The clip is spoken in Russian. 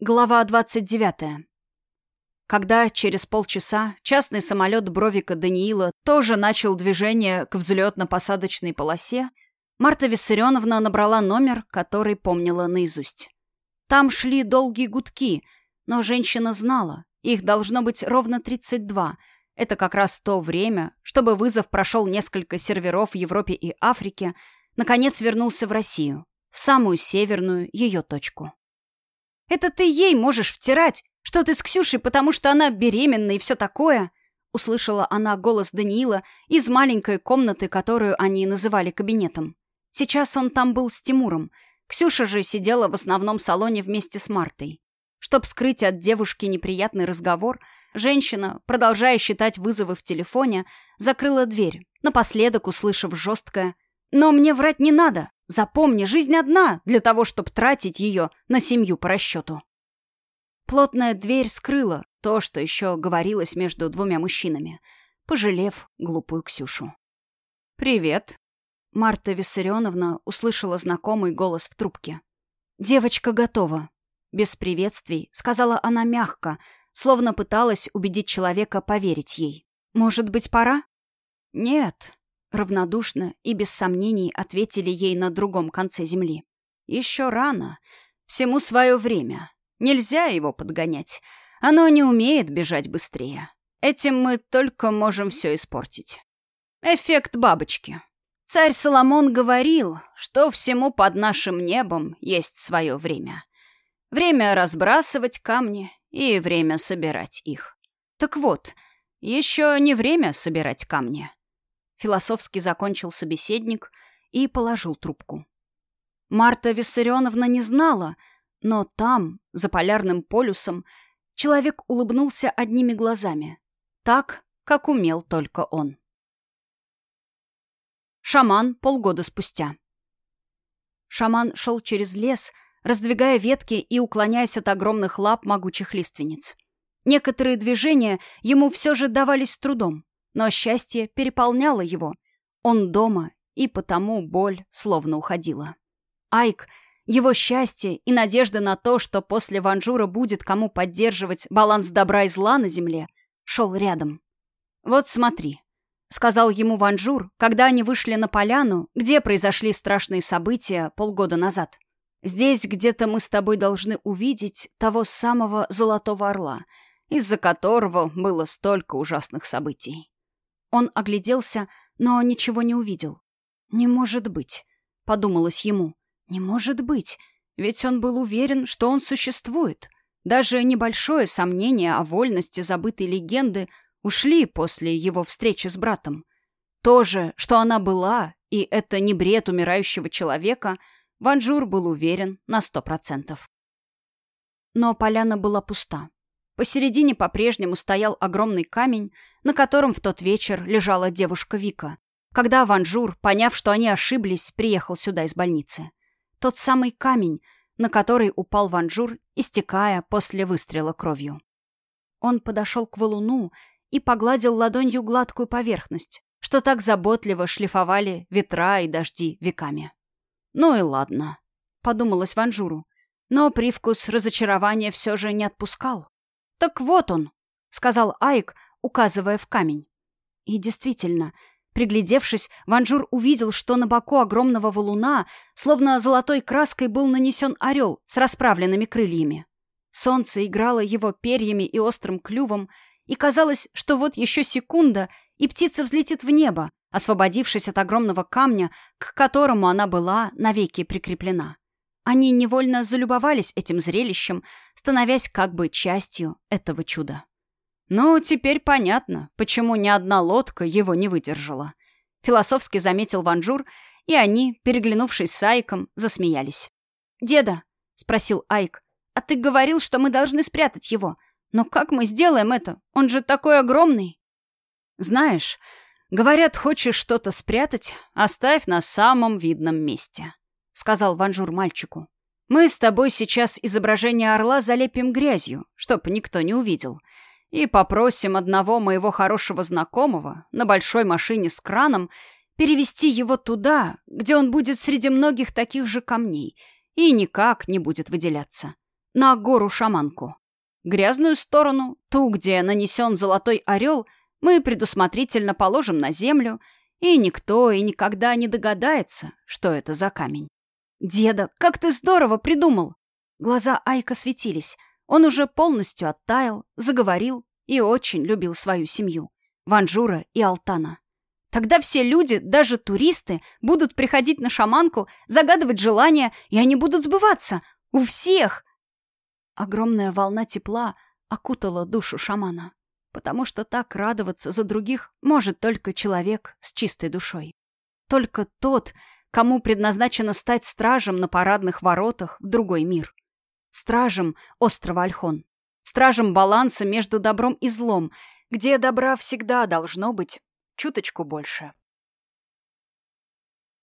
Глава 29. Когда через полчаса частный самолет Бровика Даниила тоже начал движение к взлетно-посадочной полосе, Марта Виссарионовна набрала номер, который помнила наизусть. Там шли долгие гудки, но женщина знала, их должно быть ровно 32. Это как раз то время, чтобы вызов прошел несколько серверов в Европе и Африке, наконец вернулся в Россию, в самую северную ее точку. Это ты ей можешь втирать, что ты с Ксюшей, потому что она беременна и все такое. Услышала она голос Даниила из маленькой комнаты, которую они называли кабинетом. Сейчас он там был с Тимуром. Ксюша же сидела в основном салоне вместе с Мартой. Чтоб скрыть от девушки неприятный разговор, женщина, продолжая считать вызовы в телефоне, закрыла дверь, напоследок услышав жесткое «Но мне врать не надо. Запомни, жизнь одна для того, чтобы тратить ее на семью по расчету. Плотная дверь скрыла то, что еще говорилось между двумя мужчинами, пожалев глупую Ксюшу. «Привет». Марта Виссарионовна услышала знакомый голос в трубке. «Девочка готова». Без приветствий сказала она мягко, словно пыталась убедить человека поверить ей. «Может быть, пора?» «Нет», Равнодушно и без сомнений ответили ей на другом конце земли. «Еще рано. Всему свое время. Нельзя его подгонять. Оно не умеет бежать быстрее. Этим мы только можем все испортить. Эффект бабочки. Царь Соломон говорил, что всему под нашим небом есть свое время. Время разбрасывать камни и время собирать их. Так вот, еще не время собирать камни. Философски закончил собеседник и положил трубку. Марта Виссарионовна не знала, но там, за полярным полюсом, человек улыбнулся одними глазами. Так, как умел только он. Шаман полгода спустя. Шаман шел через лес, раздвигая ветки и уклоняясь от огромных лап могучих лиственниц. Некоторые движения ему все же давались с трудом. Но счастье переполняло его. Он дома, и потому боль словно уходила. Айк, его счастье и надежда на то, что после Ванжура будет кому поддерживать баланс добра и зла на земле, шел рядом. «Вот смотри», — сказал ему Ванжур, когда они вышли на поляну, где произошли страшные события полгода назад. «Здесь где-то мы с тобой должны увидеть того самого Золотого Орла, из-за которого было столько ужасных событий». Он огляделся, но ничего не увидел. «Не может быть», — подумалось ему. «Не может быть, ведь он был уверен, что он существует. Даже небольшое сомнение о вольности забытой легенды ушли после его встречи с братом. То же, что она была, и это не бред умирающего человека, Ванжур был уверен на сто процентов. Но поляна была пуста. Посередине по-прежнему стоял огромный камень, на котором в тот вечер лежала девушка Вика, когда Ванжур, поняв, что они ошиблись, приехал сюда из больницы. Тот самый камень, на который упал Ванжур, истекая после выстрела кровью. Он подошел к валуну и погладил ладонью гладкую поверхность, что так заботливо шлифовали ветра и дожди веками. «Ну и ладно», — подумалось Ванжуру. Но привкус разочарования все же не отпускал. «Так вот он», — сказал Айк, указывая в камень. И действительно, приглядевшись, Ванжур увидел, что на боку огромного валуна, словно золотой краской, был нанесен орел с расправленными крыльями. Солнце играло его перьями и острым клювом, и казалось, что вот еще секунда, и птица взлетит в небо, освободившись от огромного камня, к которому она была навеки прикреплена. Они невольно залюбовались этим зрелищем, становясь как бы частью этого чуда. Ну, теперь понятно, почему ни одна лодка его не выдержала. Философски заметил Ванжур, и они, переглянувшись с Айком, засмеялись. «Деда», — спросил Айк, — «а ты говорил, что мы должны спрятать его. Но как мы сделаем это? Он же такой огромный». «Знаешь, говорят, хочешь что-то спрятать, оставь на самом видном месте», сказал Ванжур мальчику. «Мы с тобой сейчас изображение орла залепим грязью, чтоб никто не увидел, и попросим одного моего хорошего знакомого на большой машине с краном перевести его туда, где он будет среди многих таких же камней и никак не будет выделяться. на гору-шаманку. Грязную сторону, ту, где нанесен золотой орел, мы предусмотрительно положим на землю, и никто и никогда не догадается, что это за камень. «Деда, как ты здорово придумал!» Глаза Айка светились. Он уже полностью оттаял, заговорил и очень любил свою семью. Ванжура и Алтана. Тогда все люди, даже туристы, будут приходить на шаманку, загадывать желания, и они будут сбываться. У всех! Огромная волна тепла окутала душу шамана. Потому что так радоваться за других может только человек с чистой душой. Только тот, кому предназначено стать стражем на парадных воротах в другой мир. Стражем острова Альхон. Стражем баланса между добром и злом, где добра всегда должно быть чуточку больше.